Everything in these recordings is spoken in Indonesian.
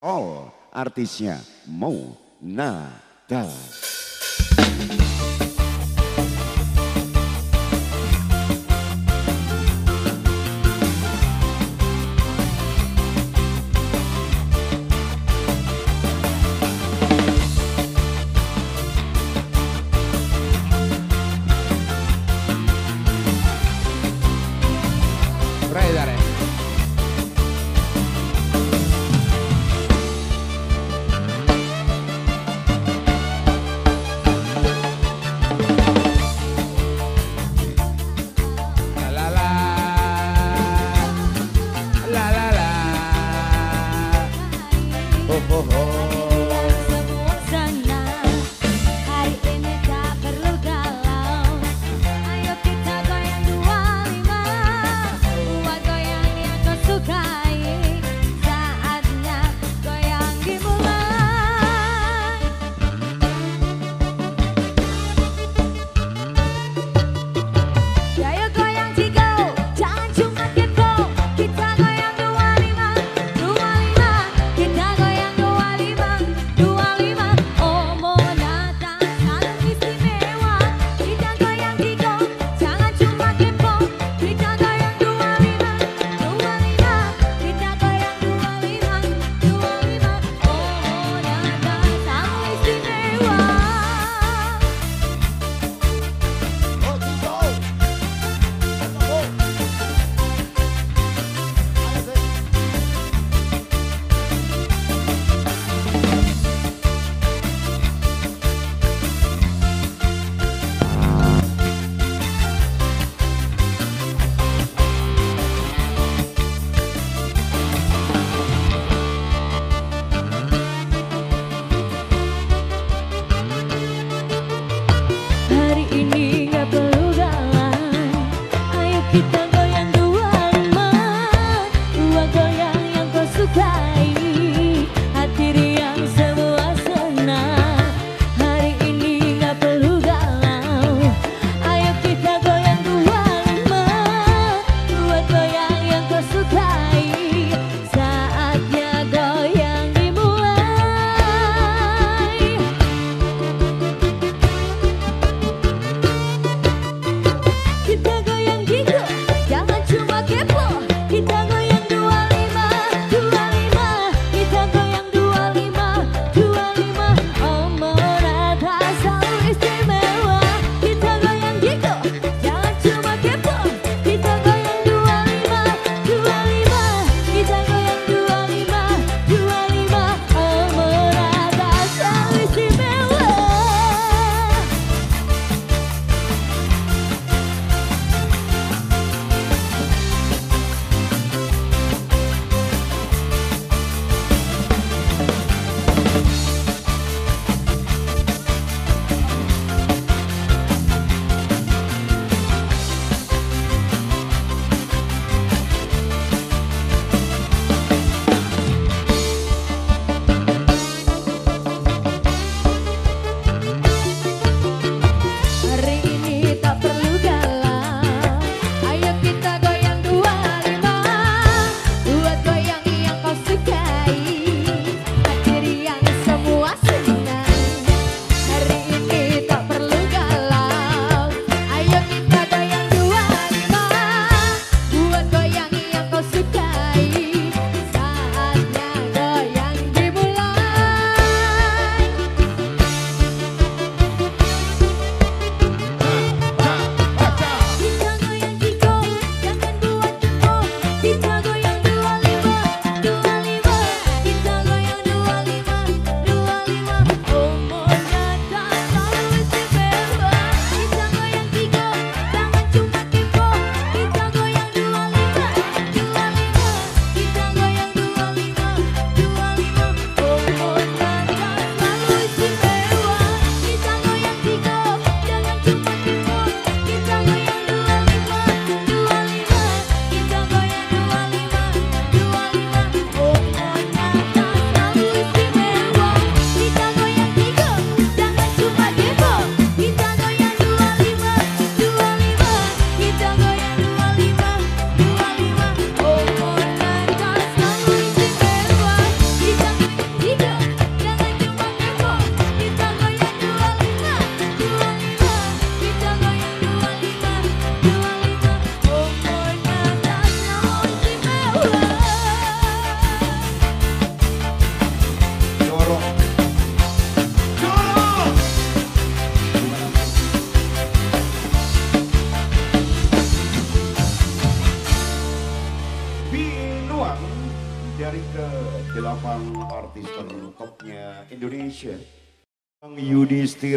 All artisnya Mo Nada. cry.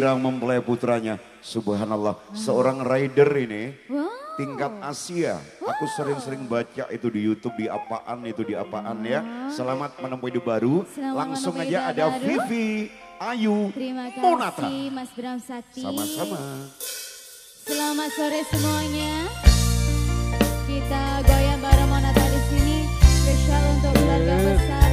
Yudhistira mempelai putranya, subhanallah, seorang rider ini Wow. tingkat Asia. Aku sering-sering baca itu di YouTube di apaan itu di apaan ya. Selamat menempuh hidup baru. Selamat Langsung aja ada baru. Vivi, Ayu, Terima Monata. kasih Mas Bram Sakti. Sama-sama. Selamat sore semuanya. Kita goyang bareng Monata di sini. Spesial untuk keluarga besar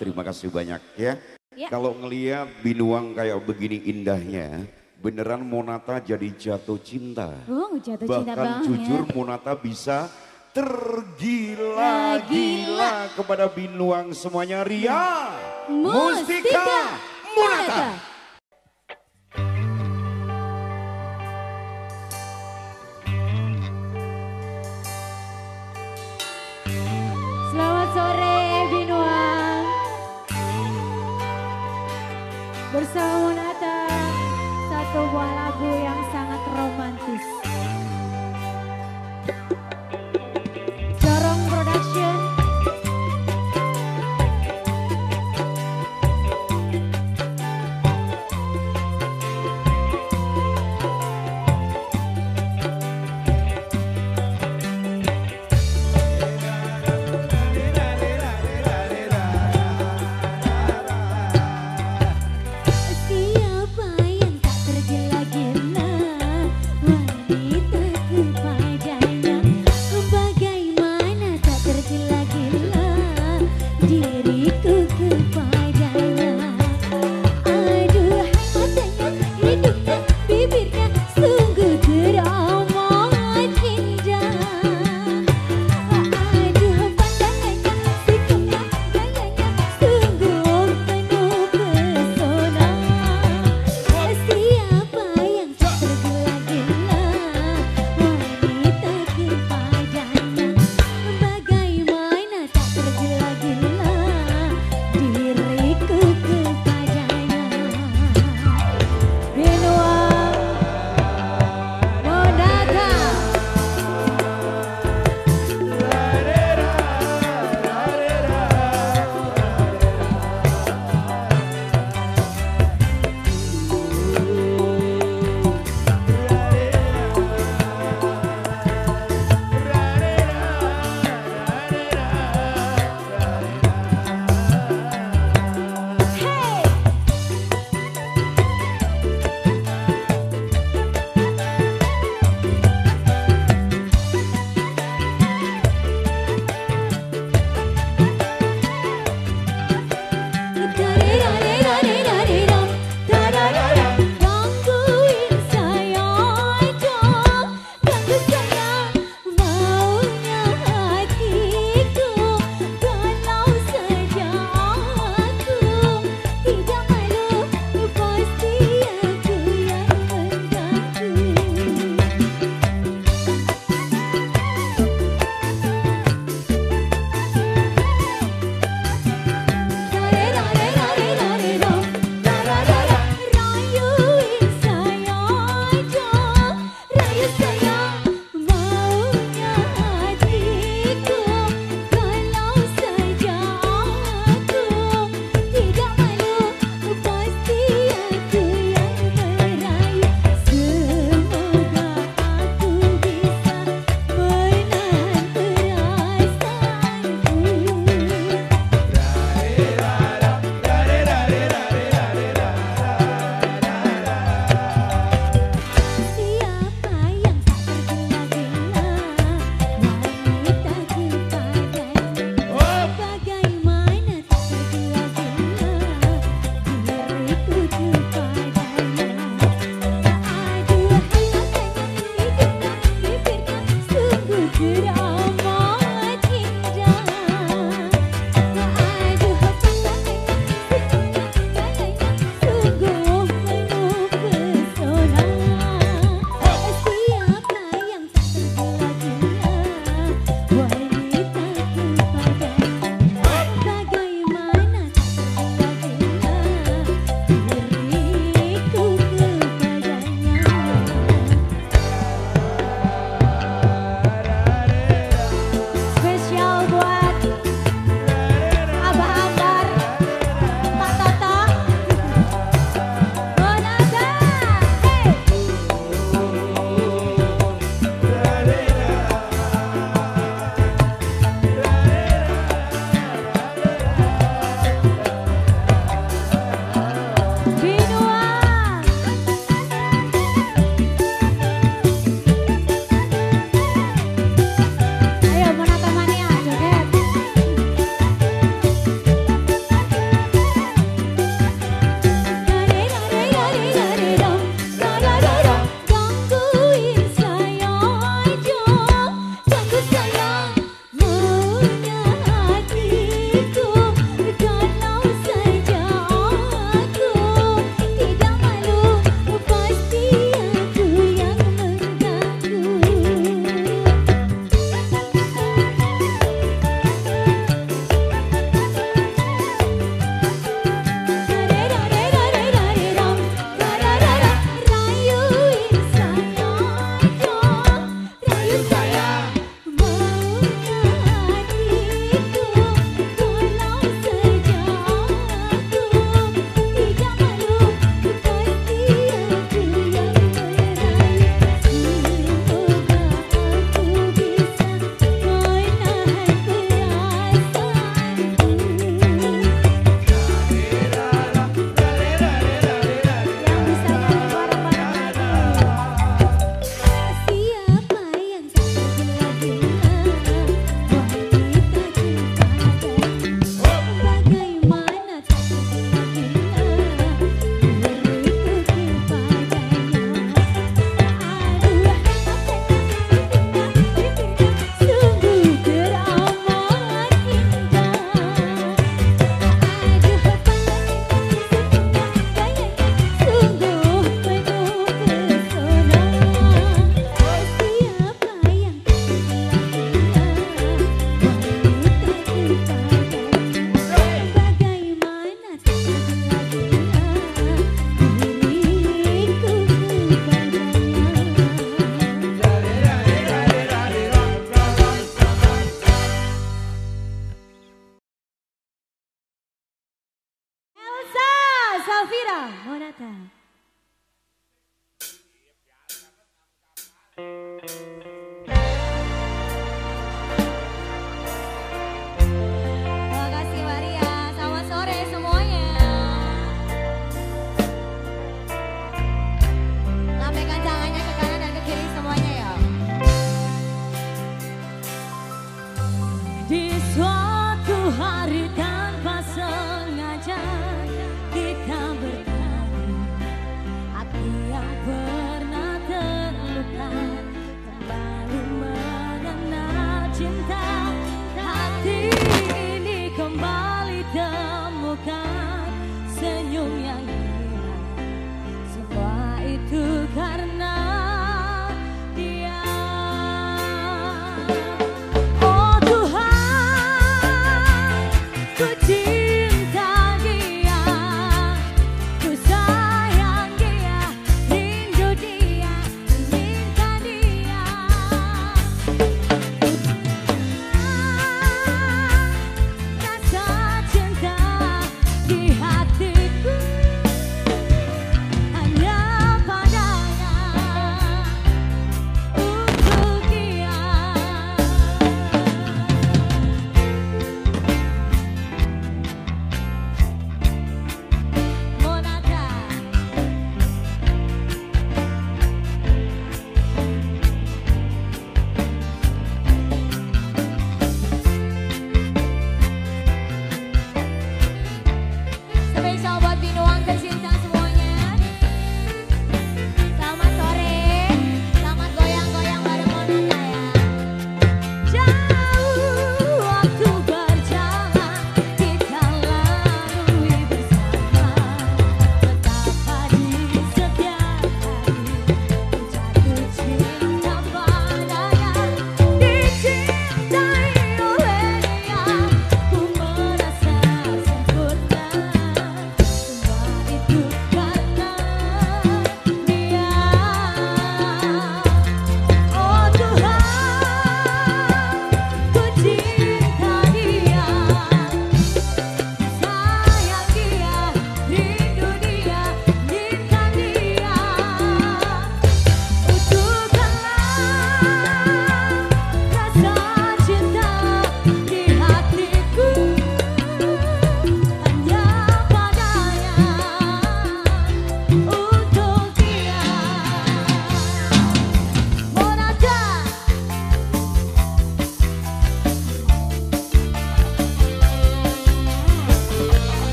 terima kasih banyak ya. Ya. Kalau ngeliat Binuang kayak begini indahnya, beneran Monata jadi jatuh cinta. Oh, jatuh cinta Bahkan banget. jujur Monata bisa tergila-gila kepada Binuang semuanya. Ria Mustika Monata. Selamat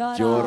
Jorong. Jorong.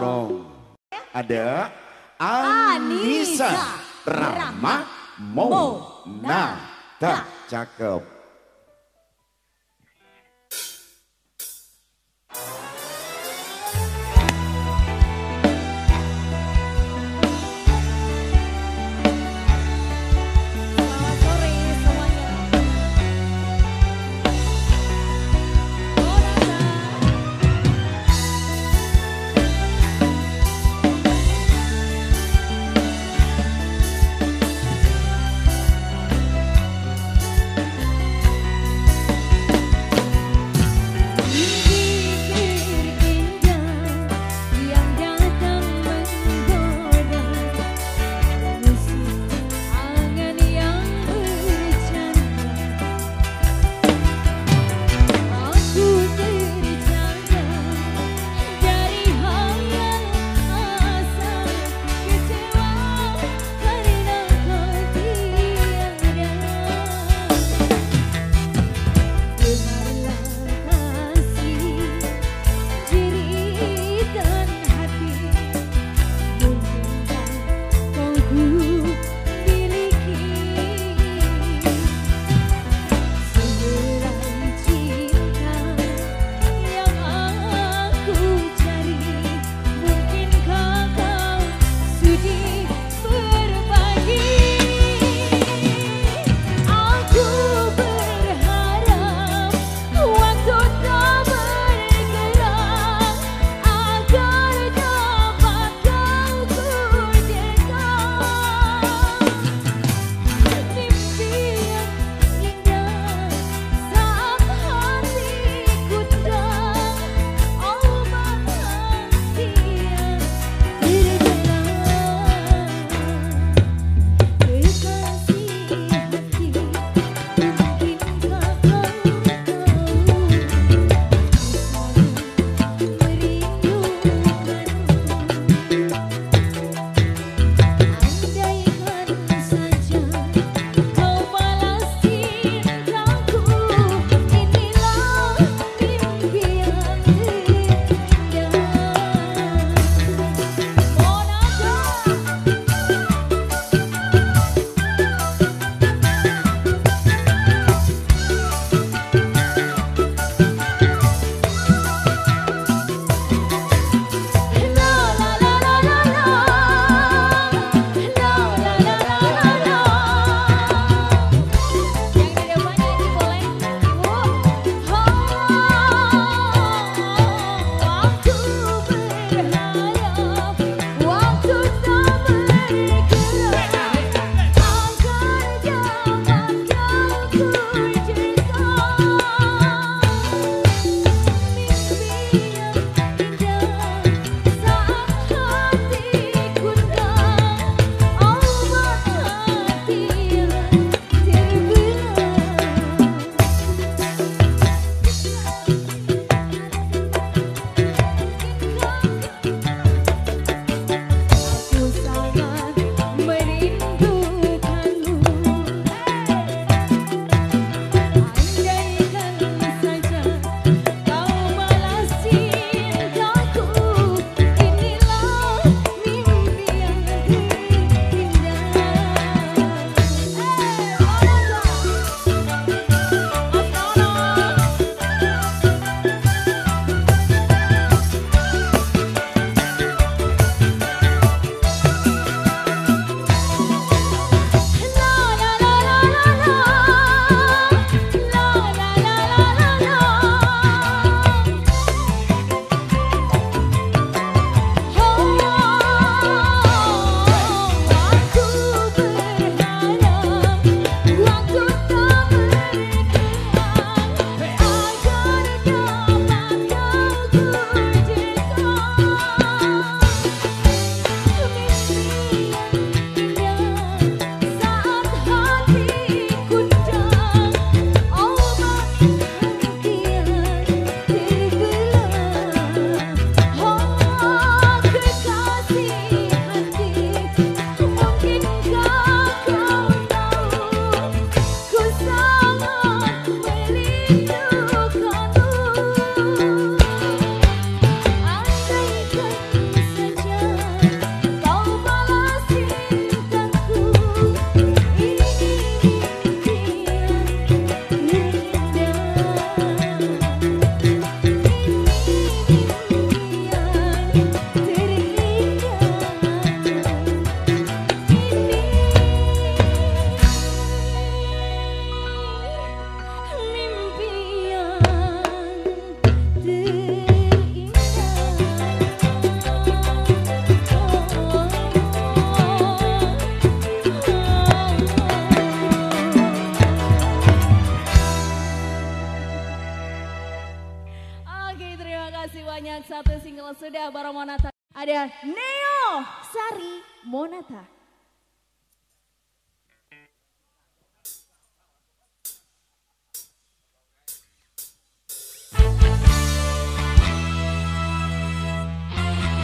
Ada Neo Sari Monata.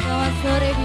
Selamat sore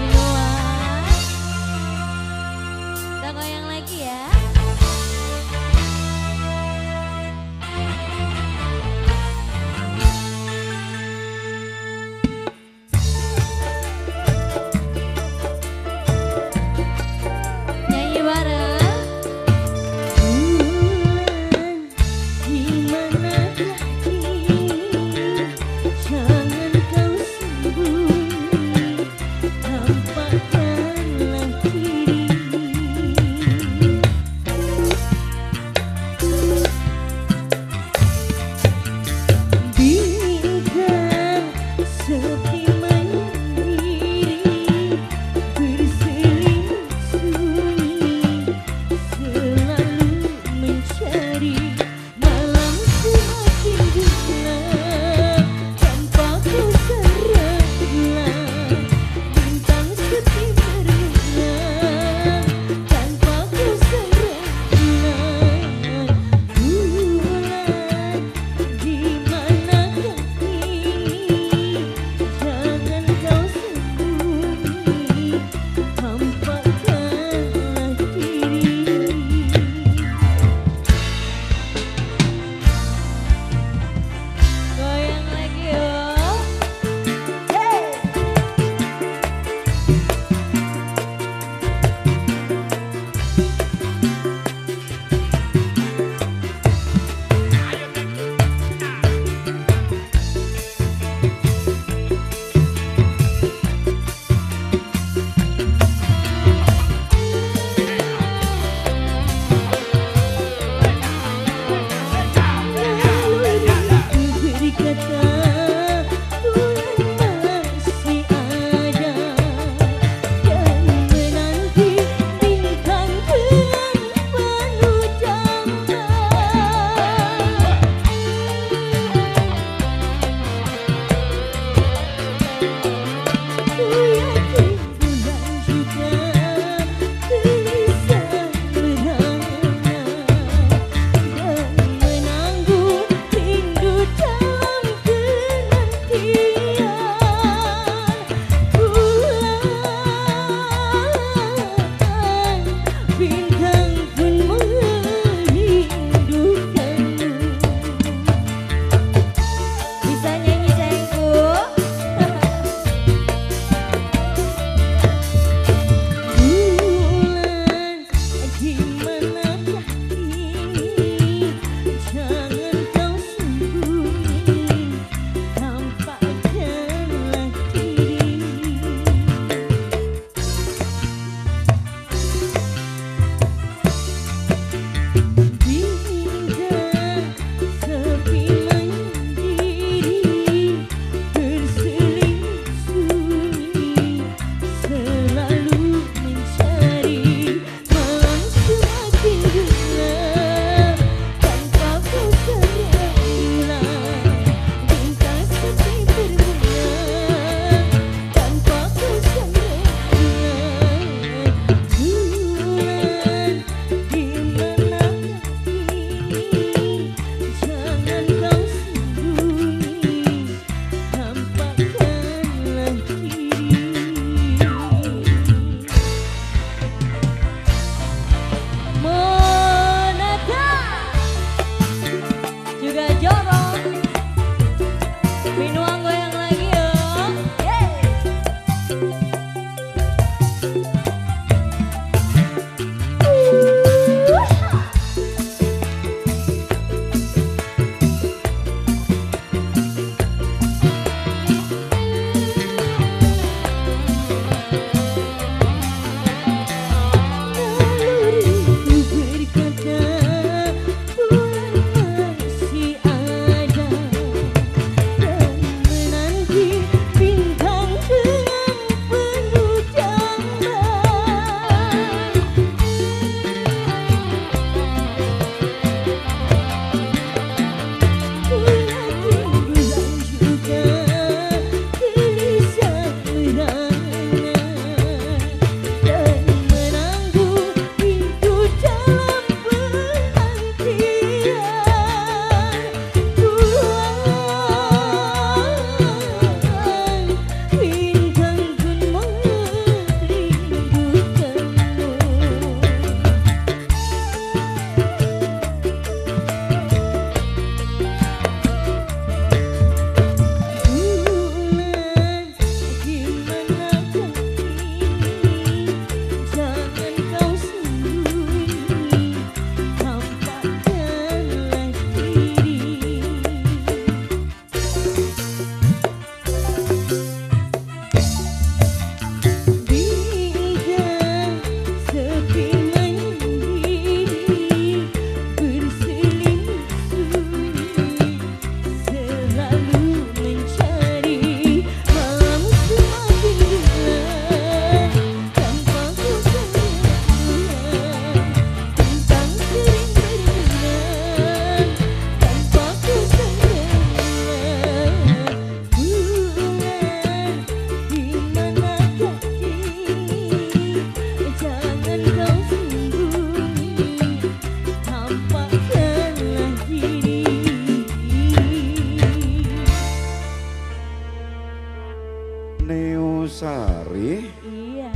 Sari. Iya.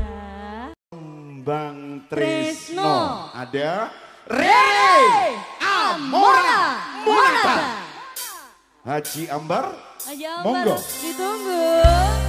Bang Trisno. Trisno. Ada Rere Amora Monata. Haji Ambar. Haji Ambar. Monggo. Ditunggu.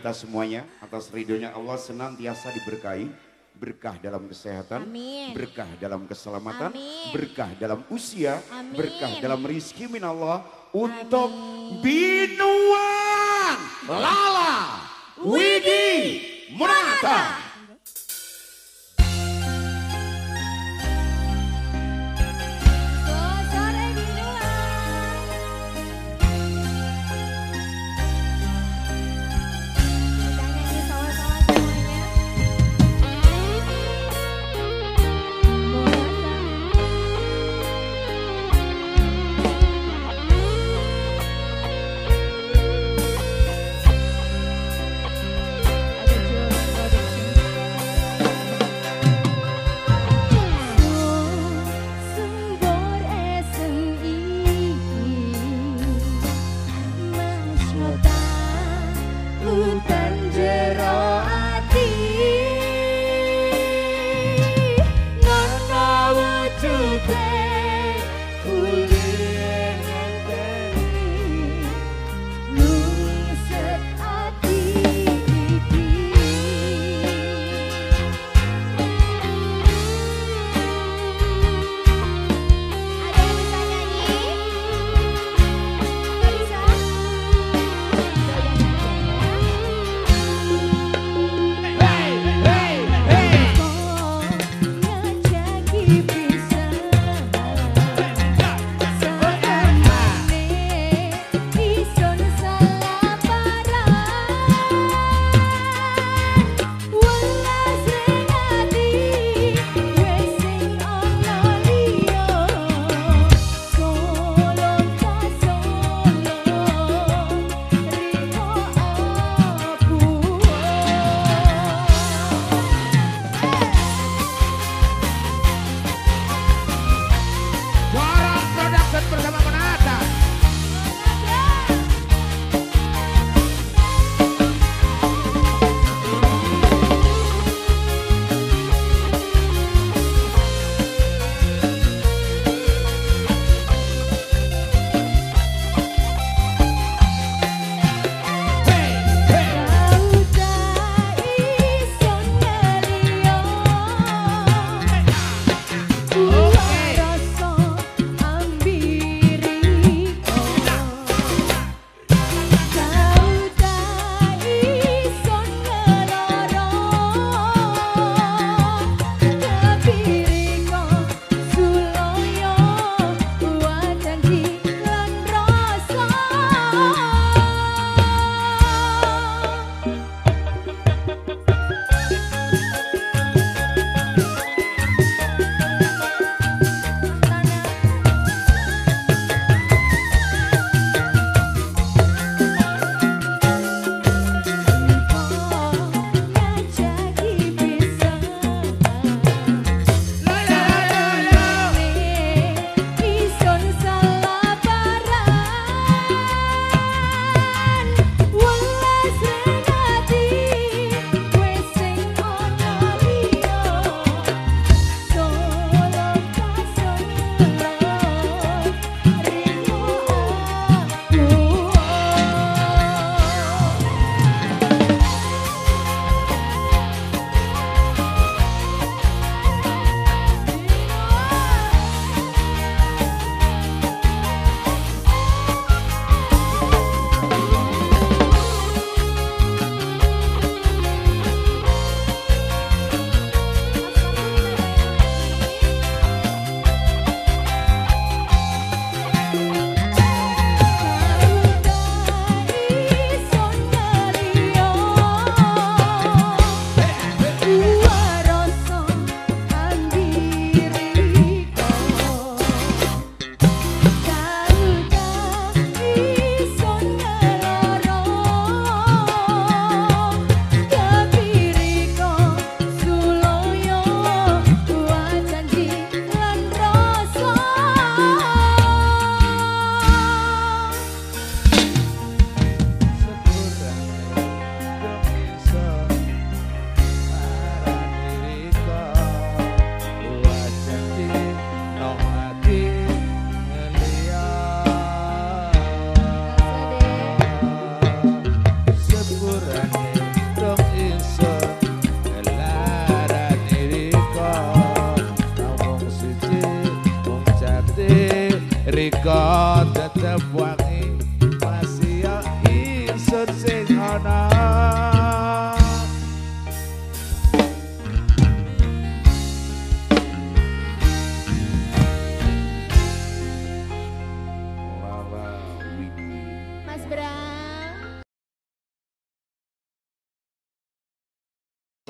kita semuanya atas ridhonya Allah senantiasa diberkahi berkah dalam kesehatan, Amin. berkah dalam keselamatan, Amin. berkah dalam usia, Amin. berkah dalam rizki minallah untuk Amin. Binuang Lala Widi Murata.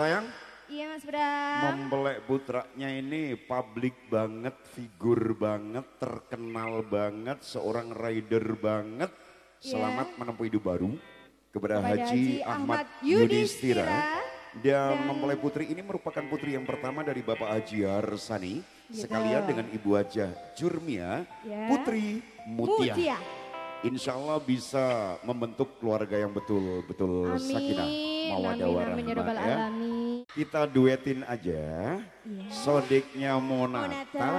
Sayang, Iya Mas Bram. mempelai putranya ini publik banget, figur banget, terkenal banget, seorang rider banget. Iya. Selamat menempuh hidup baru kepada, Kepada Haji, Haji Ahmad Yudhistira. Yudhistira. Dan Dan- mempelai putri ini merupakan putri yang pertama dari Bapak Haji Harsani. Gitu. Sekalian dengan Ibu Haja Jurmia, Ya. Putri Mutia. Mutia. Insya Allah bisa membentuk keluarga yang betul-betul sakinah, Amin. Ya ya. Kita duetin aja Iya. sodeknya Monata, Monata.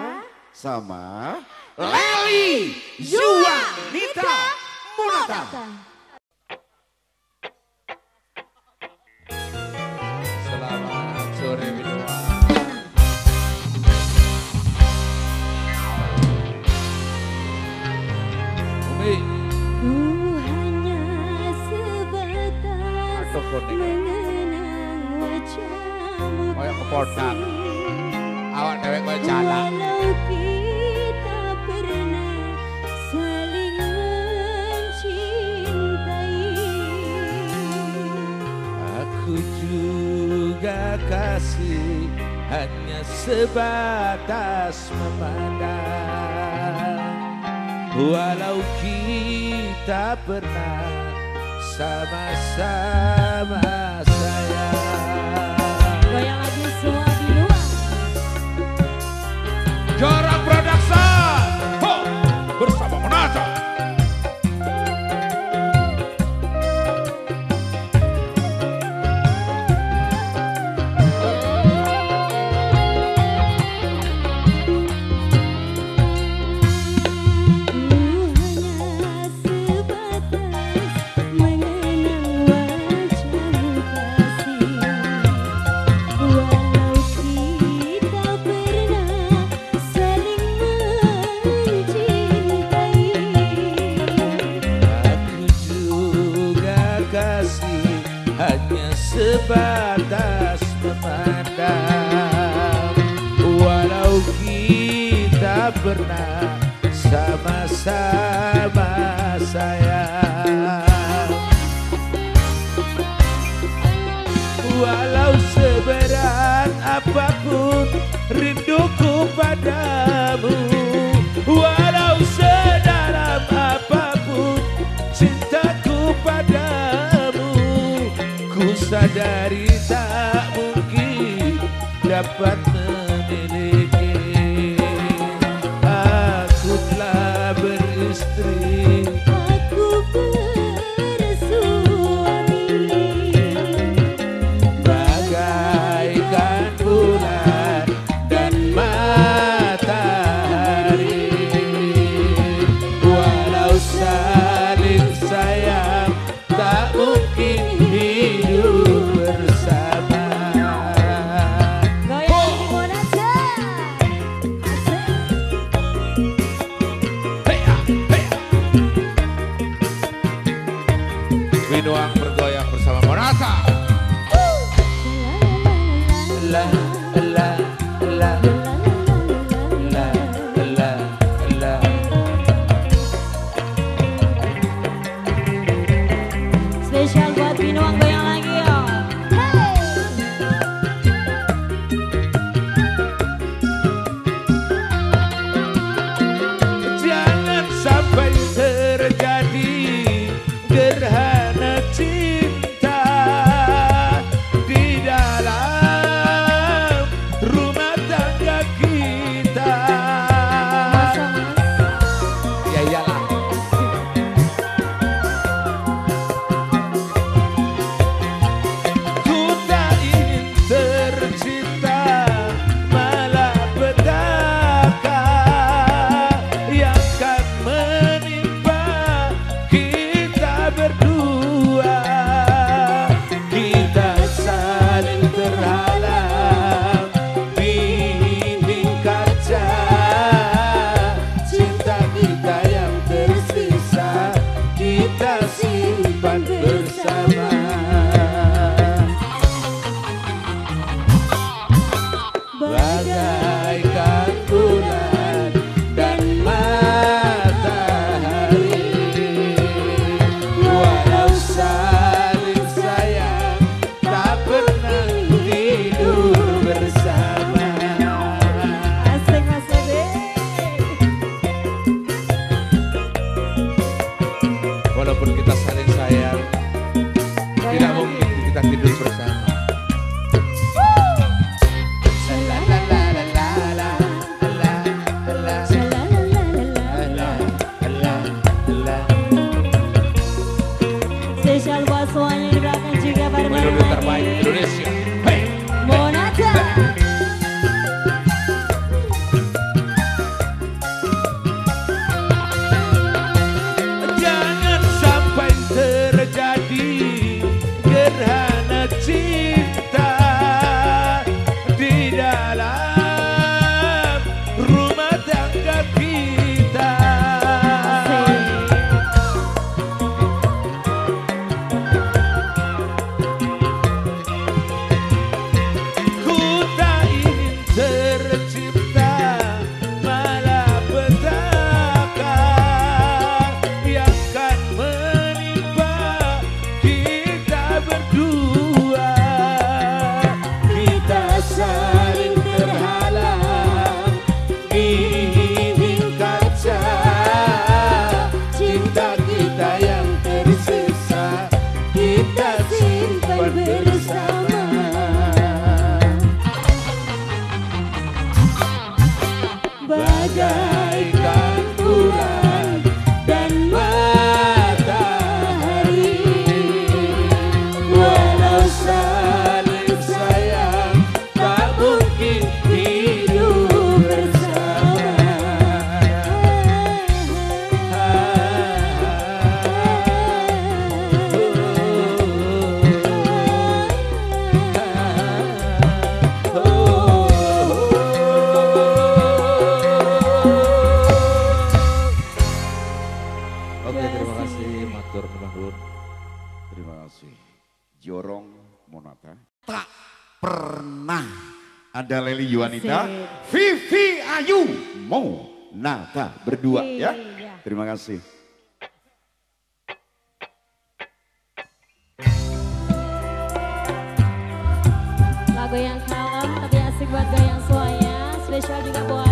sama Leli Zuanita Monata. Selamat wajahmu Kayak keponak. kasih. awak pernah saling mencintai Aku juga kasih hanya sebatas memandang Walau kita pernah sama-sama sayang. Goyang lagi semua di luar. Jorang Production sadari tak mungkin dapat Oke, okay, terima kasih matur nuhun. Terima kasih. Jorong Monata. Tak pernah ada Leli Yuanita, Vivi Ayu Monata berdua ya. Iya. Terima kasih. Lagu yang kalem tapi asik buat goyang suanya, Spesial juga buat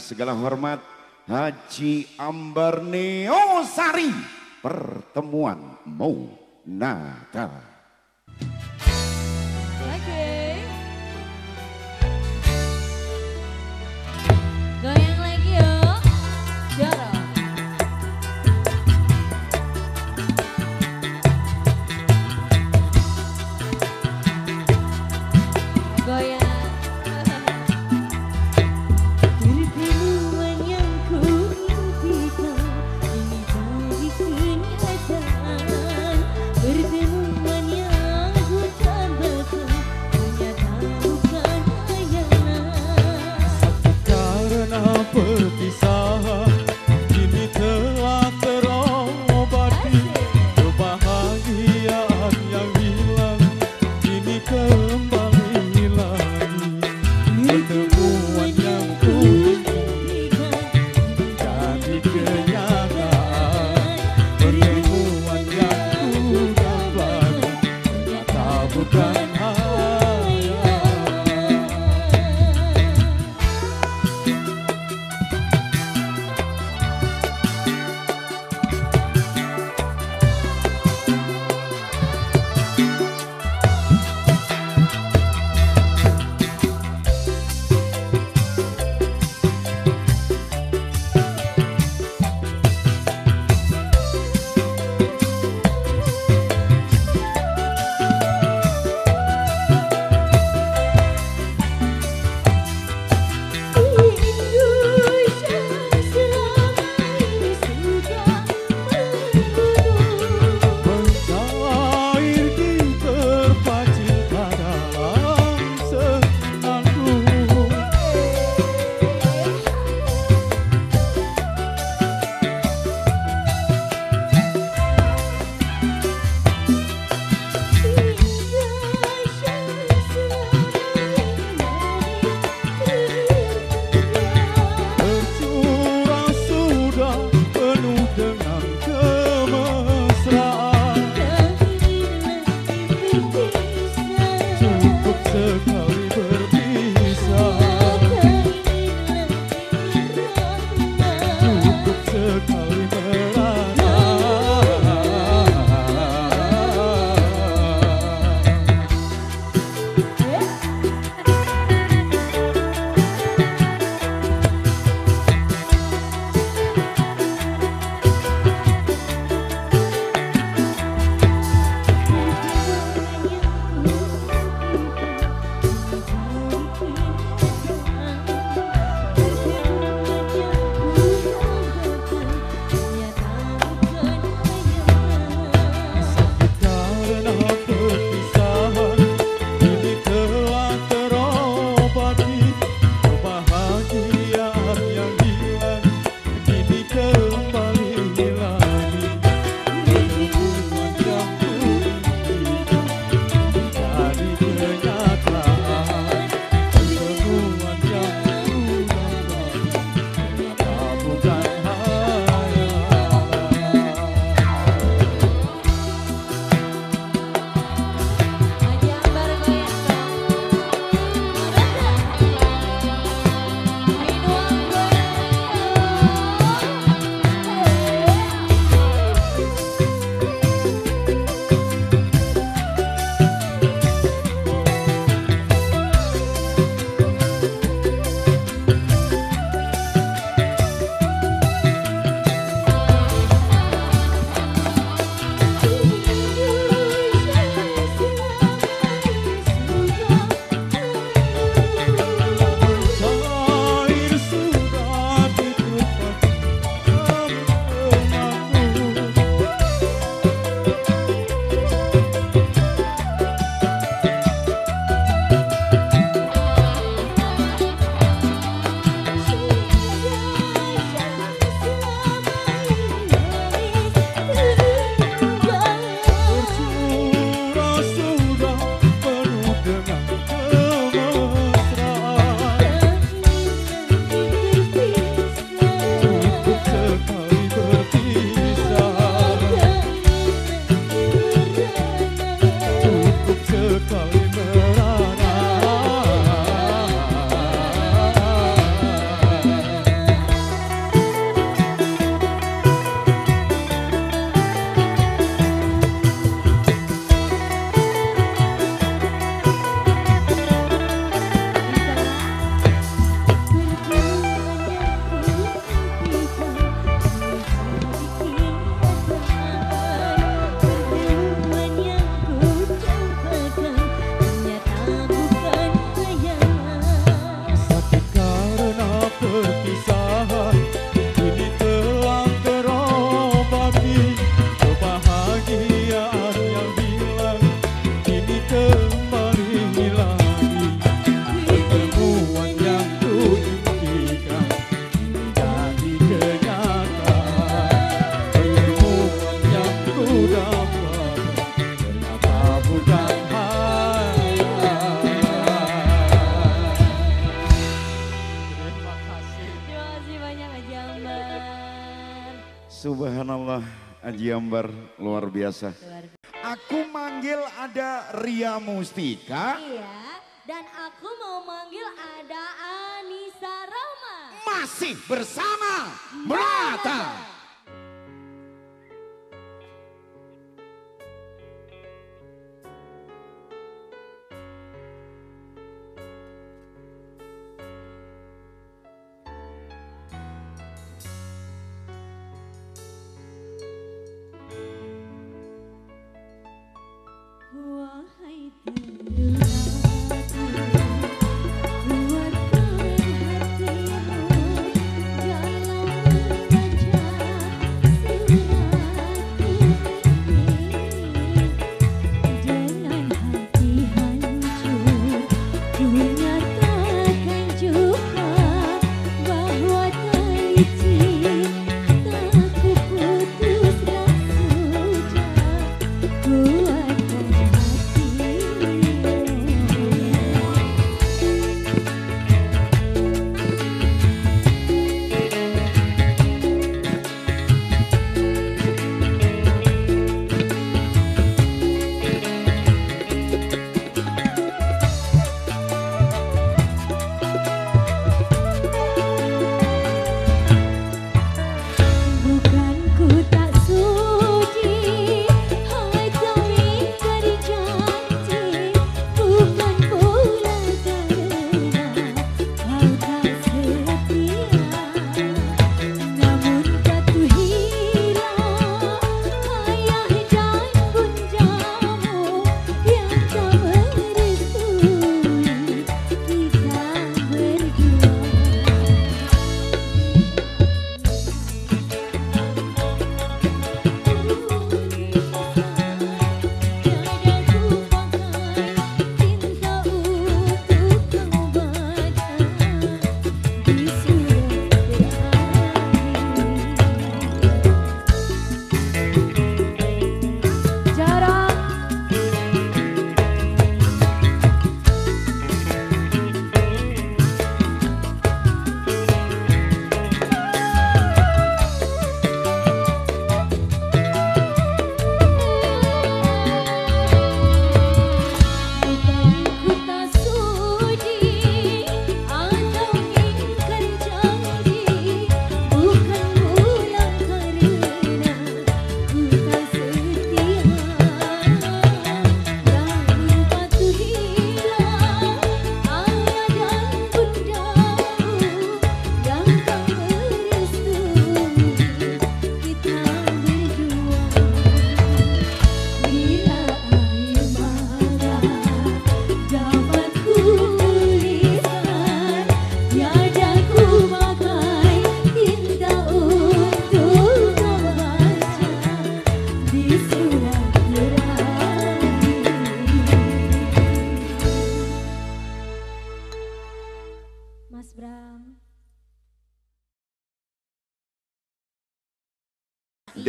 segala hormat Haji Ambar Neosari pertemuan Monata. Oke. Aji Ambar luar biasa. Aku manggil ada Ria Mustika. Iya, dan aku mau manggil ada Anissa Roma. Masih bersama Merata.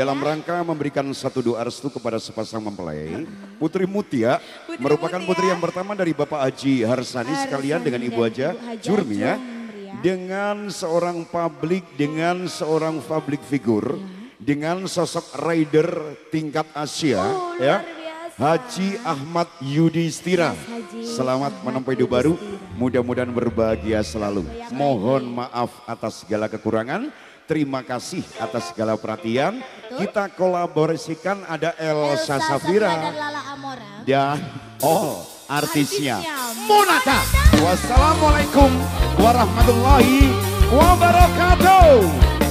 Dalam rangka memberikan satu doa restu kepada sepasang mempelai, Putri Mutia merupakan putri yang pertama dari Bapak Haji Harsani sekalian dengan Ibu Haja Jurmi ya. Dengan seorang publik, dengan seorang public figure, dengan sosok rider tingkat Asia ya. Haji Ahmad Yudhistira. Selamat menempuh hidup baru, mudah-mudahan berbahagia selalu. Mohon maaf atas segala kekurangan. Terima kasih atas segala perhatian. Kita kolaborasikan ada Elsa Safira dan Lala Amora. dan all artisnya Monata. Wassalamualaikum warahmatullahi wabarakatuh.